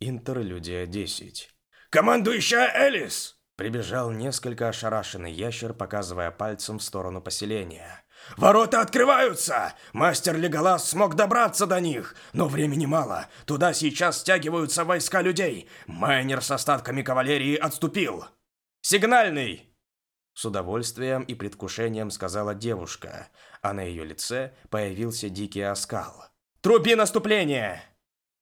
Интерлюдия 10. «Командующая Элис!» Прибежал несколько ошарашенный ящер, показывая пальцем в сторону поселения. «Ворота открываются! Мастер Леголас смог добраться до них, но времени мало. Туда сейчас стягиваются войска людей. Майнер с остатками кавалерии отступил». «Сигнальный!» С удовольствием и предвкушением сказала девушка, а на ее лице появился дикий оскал. «Труби наступление!»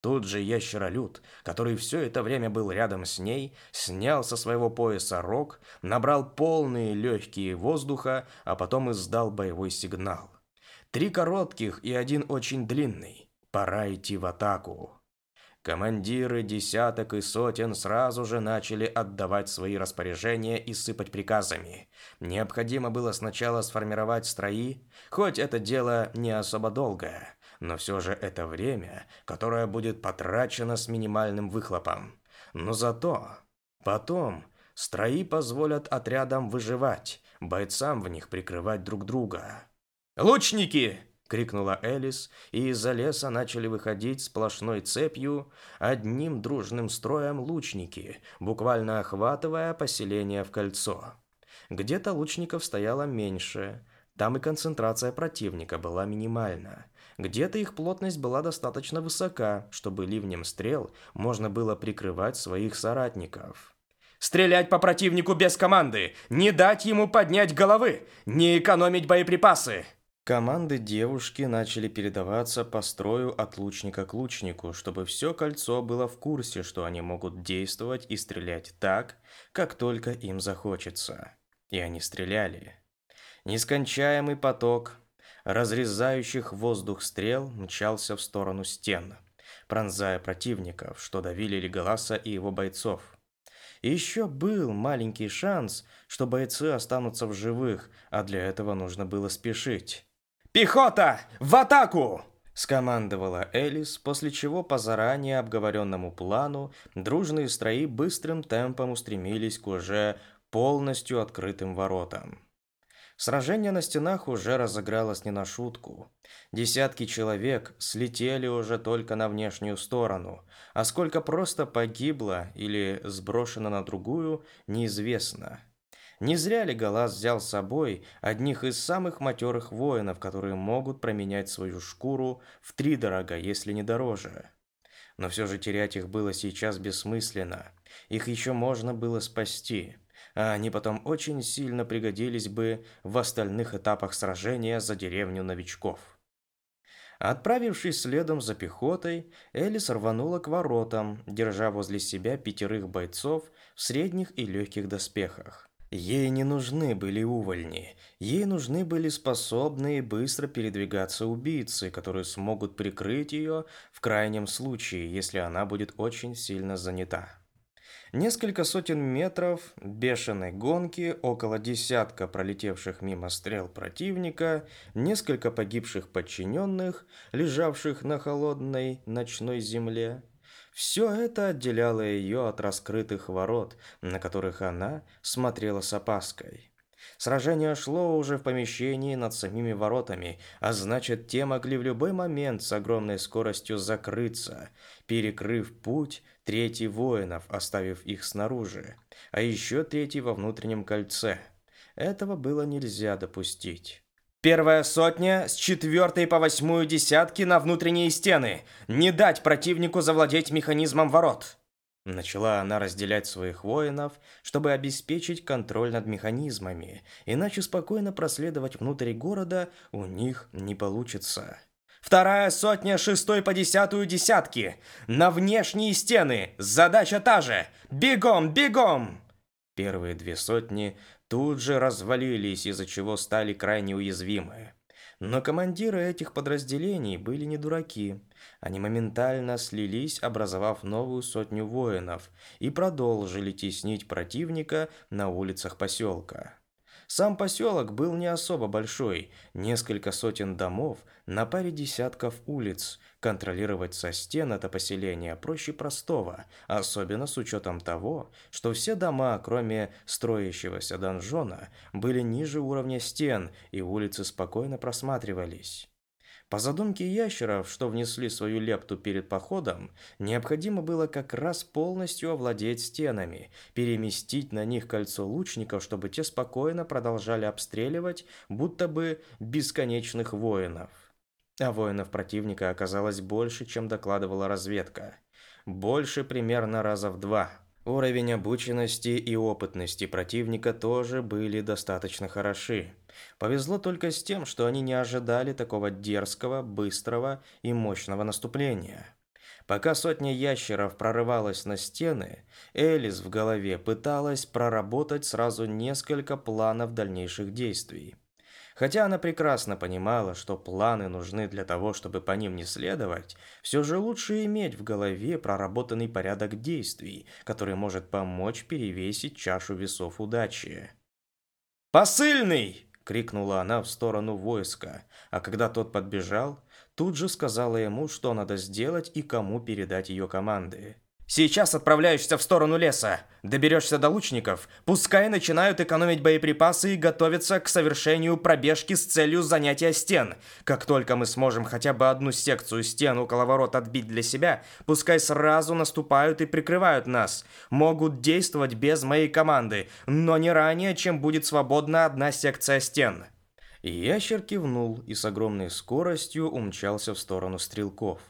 Тут же ящеролюд, который все это время был рядом с ней, снял со своего пояса рог, набрал полные легкие воздуха, а потом издал боевой сигнал. Три коротких и один очень длинный. Пора идти в атаку. Командиры десяток и сотен сразу же начали отдавать свои распоряжения и сыпать приказами. Необходимо было сначала сформировать строи, хоть это дело не особо долгое но все же это время, которое будет потрачено с минимальным выхлопом. Но зато потом строи позволят отрядам выживать, бойцам в них прикрывать друг друга. «Лучники!» — крикнула Элис, и из-за леса начали выходить сплошной цепью одним дружным строем лучники, буквально охватывая поселение в кольцо. Где-то лучников стояло меньше, там и концентрация противника была минимальна. Где-то их плотность была достаточно высока, чтобы ливнем стрел можно было прикрывать своих соратников. «Стрелять по противнику без команды! Не дать ему поднять головы! Не экономить боеприпасы!» Команды девушки начали передаваться по строю от лучника к лучнику, чтобы все кольцо было в курсе, что они могут действовать и стрелять так, как только им захочется. И они стреляли. Нескончаемый поток разрезающих воздух стрел мчался в сторону стен, пронзая противников, что давили Леголаса и его бойцов. Еще был маленький шанс, что бойцы останутся в живых, а для этого нужно было спешить. «Пехота! В атаку!» скомандовала Элис, после чего по заранее обговоренному плану дружные строи быстрым темпом устремились к уже полностью открытым воротам. Сражение на стенах уже разыгралось не на шутку. Десятки человек слетели уже только на внешнюю сторону, а сколько просто погибло или сброшено на другую, неизвестно. Не зря ли Галас взял с собой одних из самых матерых воинов, которые могут променять свою шкуру в три дорога, если не дороже. Но все же терять их было сейчас бессмысленно. Их еще можно было спасти а они потом очень сильно пригодились бы в остальных этапах сражения за деревню новичков. Отправившись следом за пехотой, Элис рванула к воротам, держа возле себя пятерых бойцов в средних и легких доспехах. Ей не нужны были увольни, ей нужны были способные быстро передвигаться убийцы, которые смогут прикрыть ее в крайнем случае, если она будет очень сильно занята. Несколько сотен метров бешеной гонки, около десятка пролетевших мимо стрел противника, несколько погибших подчиненных, лежавших на холодной ночной земле. Все это отделяло ее от раскрытых ворот, на которых она смотрела с опаской. Сражение шло уже в помещении над самими воротами, а значит, те могли в любой момент с огромной скоростью закрыться, перекрыв путь третий воинов, оставив их снаружи, а еще третий во внутреннем кольце. Этого было нельзя допустить. Первая сотня с четвертой по восьмую десятки на внутренние стены. Не дать противнику завладеть механизмом ворот. Начала она разделять своих воинов, чтобы обеспечить контроль над механизмами, иначе спокойно проследовать внутрь города у них не получится. Вторая сотня шестой по десятую десятки. На внешние стены. Задача та же. Бегом, бегом! Первые две сотни тут же развалились, из-за чего стали крайне уязвимы. Но командиры этих подразделений были не дураки. Они моментально слились, образовав новую сотню воинов, и продолжили теснить противника на улицах поселка. Сам поселок был не особо большой, несколько сотен домов на паре десятков улиц. Контролировать со стен это поселение проще простого, особенно с учетом того, что все дома, кроме строящегося донжона, были ниже уровня стен, и улицы спокойно просматривались. По задумке ящеров, что внесли свою лепту перед походом, необходимо было как раз полностью овладеть стенами, переместить на них кольцо лучников, чтобы те спокойно продолжали обстреливать, будто бы бесконечных воинов. А воинов противника оказалось больше, чем докладывала разведка. Больше примерно раза в два. Уровень обученности и опытности противника тоже были достаточно хороши. Повезло только с тем, что они не ожидали такого дерзкого, быстрого и мощного наступления. Пока сотня ящеров прорывалась на стены, Элис в голове пыталась проработать сразу несколько планов дальнейших действий. Хотя она прекрасно понимала, что планы нужны для того, чтобы по ним не следовать, все же лучше иметь в голове проработанный порядок действий, который может помочь перевесить чашу весов удачи. «Посыльный!» крикнула она в сторону войска, а когда тот подбежал, тут же сказала ему, что надо сделать и кому передать ее команды. Сейчас отправляешься в сторону леса. Доберешься до лучников. Пускай начинают экономить боеприпасы и готовятся к совершению пробежки с целью занятия стен. Как только мы сможем хотя бы одну секцию стен около ворот отбить для себя, пускай сразу наступают и прикрывают нас. Могут действовать без моей команды, но не ранее, чем будет свободна одна секция стен. Ящер кивнул и с огромной скоростью умчался в сторону стрелков.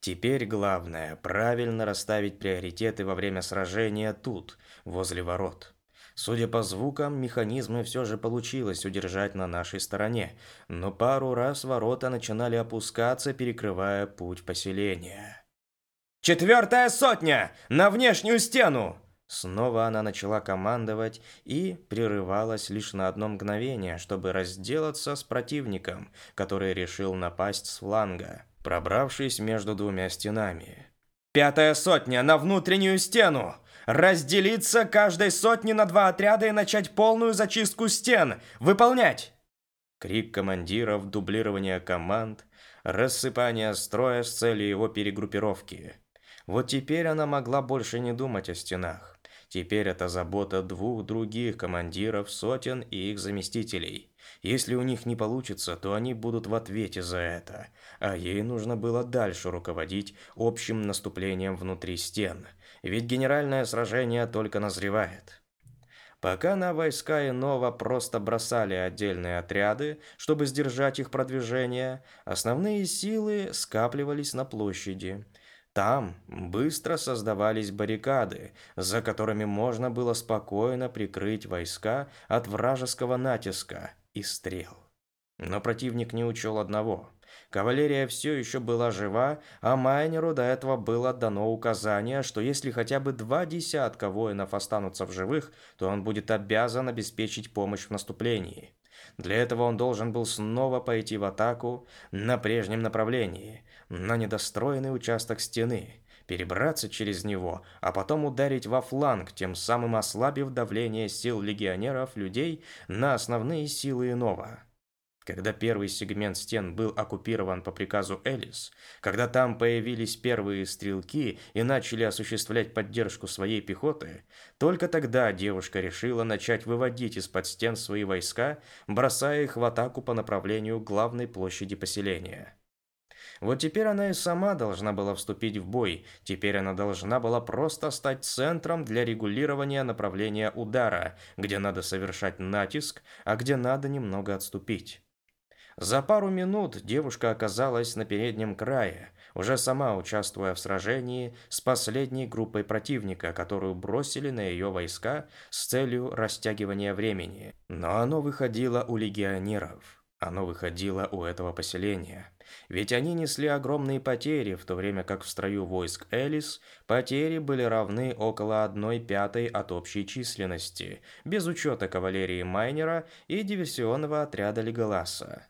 Теперь главное – правильно расставить приоритеты во время сражения тут, возле ворот. Судя по звукам, механизмы все же получилось удержать на нашей стороне, но пару раз ворота начинали опускаться, перекрывая путь поселения. «Четвертая сотня! На внешнюю стену!» Снова она начала командовать и прерывалась лишь на одно мгновение, чтобы разделаться с противником, который решил напасть с фланга пробравшись между двумя стенами. «Пятая сотня на внутреннюю стену! Разделиться каждой сотни на два отряда и начать полную зачистку стен! Выполнять!» Крик командиров, дублирование команд, рассыпание строя с целью его перегруппировки. Вот теперь она могла больше не думать о стенах. Теперь это забота двух других командиров сотен и их заместителей. Если у них не получится, то они будут в ответе за это, а ей нужно было дальше руководить общим наступлением внутри стен, ведь генеральное сражение только назревает. Пока на войска Инова просто бросали отдельные отряды, чтобы сдержать их продвижение, основные силы скапливались на площади – там быстро создавались баррикады, за которыми можно было спокойно прикрыть войска от вражеского натиска и стрел. Но противник не учел одного. Кавалерия все еще была жива, а Майнеру до этого было дано указание, что если хотя бы два десятка воинов останутся в живых, то он будет обязан обеспечить помощь в наступлении. Для этого он должен был снова пойти в атаку на прежнем направлении, на недостроенный участок стены, перебраться через него, а потом ударить во фланг, тем самым ослабив давление сил легионеров людей на основные силы иного. Когда первый сегмент стен был оккупирован по приказу Элис, когда там появились первые стрелки и начали осуществлять поддержку своей пехоты, только тогда девушка решила начать выводить из-под стен свои войска, бросая их в атаку по направлению главной площади поселения. Вот теперь она и сама должна была вступить в бой. Теперь она должна была просто стать центром для регулирования направления удара, где надо совершать натиск, а где надо немного отступить. За пару минут девушка оказалась на переднем крае, уже сама участвуя в сражении с последней группой противника, которую бросили на ее войска с целью растягивания времени. Но оно выходило у легионеров. Оно выходило у этого поселения. Ведь они несли огромные потери, в то время как в строю войск Элис потери были равны около одной пятой от общей численности, без учета кавалерии Майнера и диверсионного отряда Леголаса.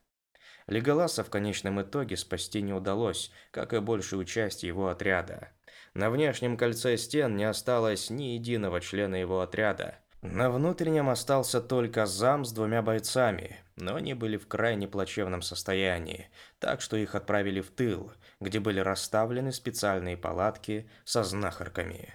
Леголаса в конечном итоге спасти не удалось, как и большую часть его отряда. На внешнем кольце стен не осталось ни единого члена его отряда. На внутреннем остался только зам с двумя бойцами, но они были в крайне плачевном состоянии, так что их отправили в тыл, где были расставлены специальные палатки со знахарками.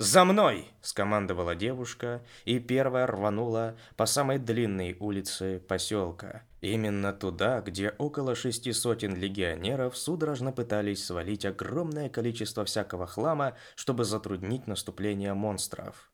«За мной!» – скомандовала девушка и первая рванула по самой длинной улице поселка. Именно туда, где около шести сотен легионеров судорожно пытались свалить огромное количество всякого хлама, чтобы затруднить наступление монстров.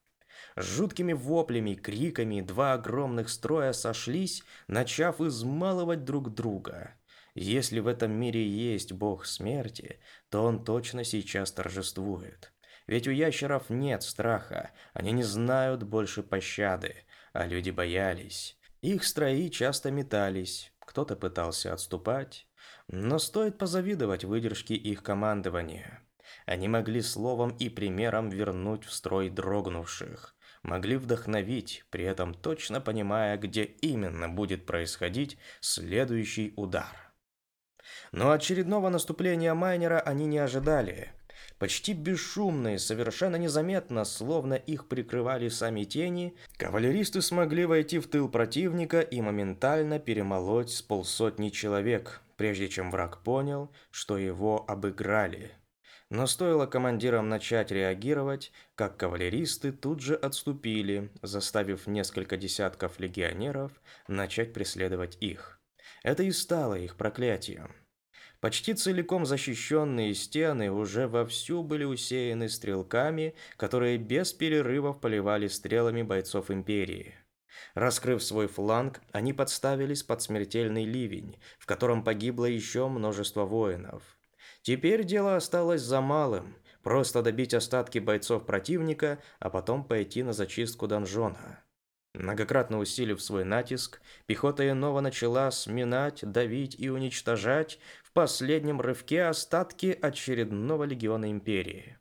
С жуткими воплями, криками два огромных строя сошлись, начав измалывать друг друга. Если в этом мире есть бог смерти, то он точно сейчас торжествует. Ведь у ящеров нет страха, они не знают больше пощады, а люди боялись. Их строи часто метались, кто-то пытался отступать, но стоит позавидовать выдержке их командования. Они могли словом и примером вернуть в строй дрогнувших, могли вдохновить, при этом точно понимая, где именно будет происходить следующий удар. Но очередного наступления майнера они не ожидали – Почти бесшумно и совершенно незаметно, словно их прикрывали сами тени, кавалеристы смогли войти в тыл противника и моментально перемолоть с полсотни человек, прежде чем враг понял, что его обыграли. Но стоило командирам начать реагировать, как кавалеристы тут же отступили, заставив несколько десятков легионеров начать преследовать их. Это и стало их проклятием. Почти целиком защищенные стены уже вовсю были усеяны стрелками, которые без перерывов поливали стрелами бойцов Империи. Раскрыв свой фланг, они подставились под смертельный ливень, в котором погибло еще множество воинов. Теперь дело осталось за малым – просто добить остатки бойцов противника, а потом пойти на зачистку донжона. Многократно усилив свой натиск, пехота Инова начала сминать, давить и уничтожать в последнем рывке остатки очередного легиона Империи.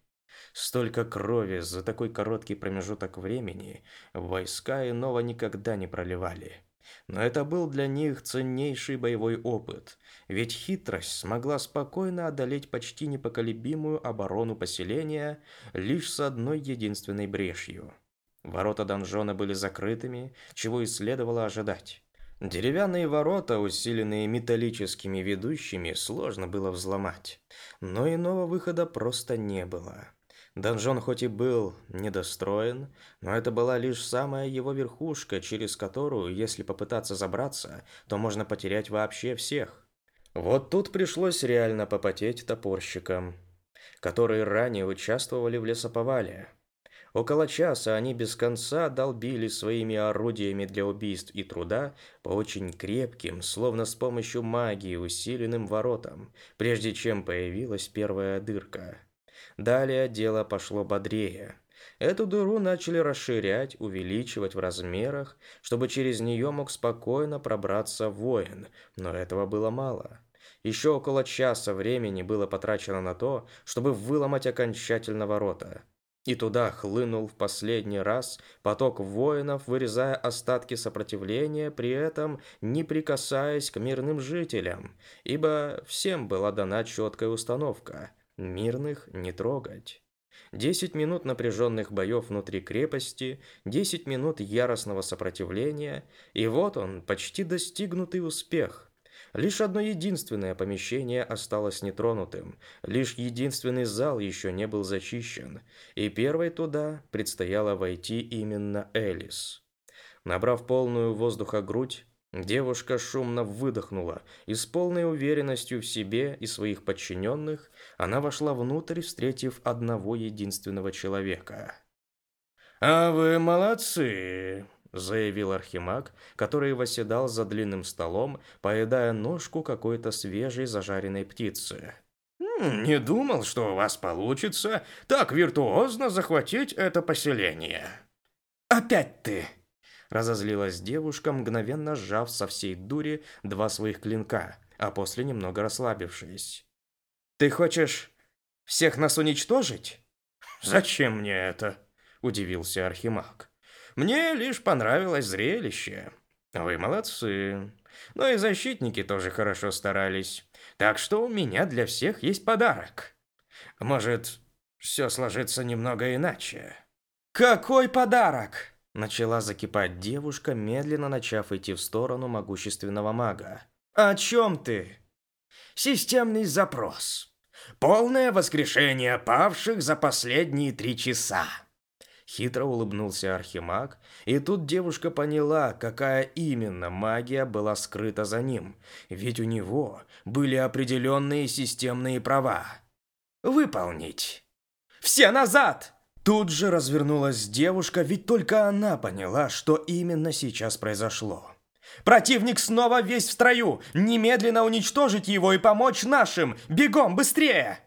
Столько крови за такой короткий промежуток времени войска Инова никогда не проливали. Но это был для них ценнейший боевой опыт, ведь хитрость смогла спокойно одолеть почти непоколебимую оборону поселения лишь с одной единственной брешью – Ворота донжона были закрытыми, чего и следовало ожидать. Деревянные ворота, усиленные металлическими ведущими, сложно было взломать. Но иного выхода просто не было. Донжон хоть и был недостроен, но это была лишь самая его верхушка, через которую, если попытаться забраться, то можно потерять вообще всех. Вот тут пришлось реально попотеть топорщикам, которые ранее участвовали в лесоповале. Около часа они без конца долбили своими орудиями для убийств и труда по очень крепким, словно с помощью магии усиленным воротам, прежде чем появилась первая дырка. Далее дело пошло бодрее. Эту дыру начали расширять, увеличивать в размерах, чтобы через нее мог спокойно пробраться воин, но этого было мало. Еще около часа времени было потрачено на то, чтобы выломать окончательно ворота – и туда хлынул в последний раз поток воинов, вырезая остатки сопротивления, при этом не прикасаясь к мирным жителям, ибо всем была дана четкая установка – мирных не трогать. Десять минут напряженных боев внутри крепости, десять минут яростного сопротивления, и вот он, почти достигнутый успех – Лишь одно единственное помещение осталось нетронутым, лишь единственный зал еще не был зачищен, и первой туда предстояло войти именно Элис. Набрав полную воздуха грудь, девушка шумно выдохнула, и с полной уверенностью в себе и своих подчиненных она вошла внутрь, встретив одного единственного человека. «А вы молодцы!» заявил Архимаг, который восседал за длинным столом, поедая ножку какой-то свежей зажаренной птицы. «Не думал, что у вас получится так виртуозно захватить это поселение». «Опять ты!» Разозлилась девушка, мгновенно сжав со всей дури два своих клинка, а после немного расслабившись. «Ты хочешь всех нас уничтожить?» «Зачем мне это?» – удивился Архимаг. Мне лишь понравилось зрелище. Вы молодцы. Но и защитники тоже хорошо старались. Так что у меня для всех есть подарок. Может, все сложится немного иначе. Какой подарок? Начала закипать девушка, медленно начав идти в сторону могущественного мага. О чем ты? Системный запрос. Полное воскрешение павших за последние три часа. Хитро улыбнулся Архимаг, и тут девушка поняла, какая именно магия была скрыта за ним, ведь у него были определенные системные права. «Выполнить!» «Все назад!» Тут же развернулась девушка, ведь только она поняла, что именно сейчас произошло. «Противник снова весь в строю! Немедленно уничтожить его и помочь нашим! Бегом, быстрее!»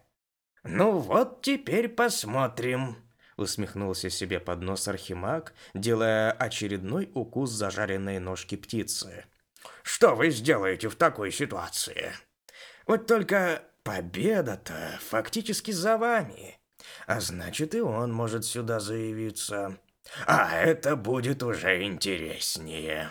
«Ну вот теперь посмотрим», — усмехнулся себе под нос Архимаг, делая очередной укус зажаренной ножки птицы. «Что вы сделаете в такой ситуации? Вот только победа-то фактически за вами. А значит, и он может сюда заявиться. А это будет уже интереснее.